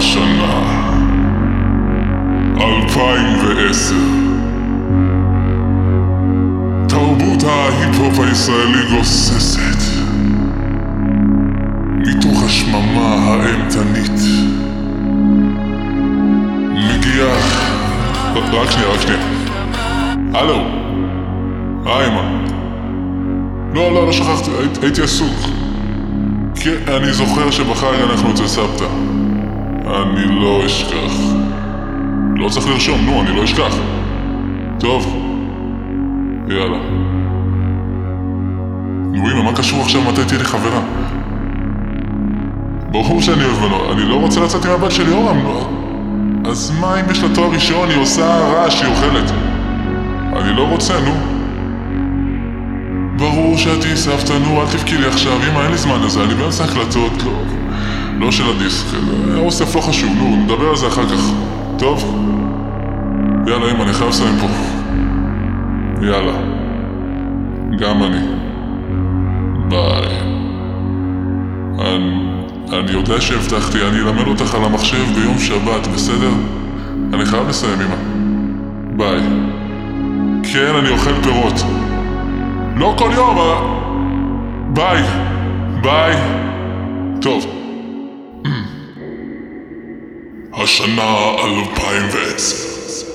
השנה. 2010 תרבות ההיפ-הופ הישראלי גוססת. מתוך השממה האימתנית. מגיע... רק שנייה, רק שנייה. הלו. איימן לא, לא, לא שכחתי, הייתי עסוק. כן, אני זוכר שבחג אנחנו אצל סבתא. אני לא אשכח. לא צריך לרשום, נו, אני לא אשכח. טוב, יאללה. נו, אמא, מה קשור עכשיו מתי תהיה לי חברה? ברור שאני אוהב בנו, אני לא רוצה לצאת עם הבת שלי אורם, לא. אז מה אם יש לה תואר ראשון, היא עושה רעש, היא אוכלת. אני לא רוצה, נו. ברור שאת תהיי סבתא, נו, אל תבכי לי עכשיו, אמא, אין לי זמן לזה, אני באמצע הקלטות, לא... לא של הדיסק, האוסף לא חשוב, נו, נדבר על זה אחר כך. טוב? יאללה, אמא, אני חייב לסיים פה. יאללה. גם אני. ביי. אני, אני יודע שהבטחתי, אני אלמד אותך על המחשב ביום שבת, בסדר? אני חייב לסיים, אמא. ביי. כן, אני אוכל פירות. לא כל יום, אבל... ביי. ביי. טוב. השנה אלפיים ועשר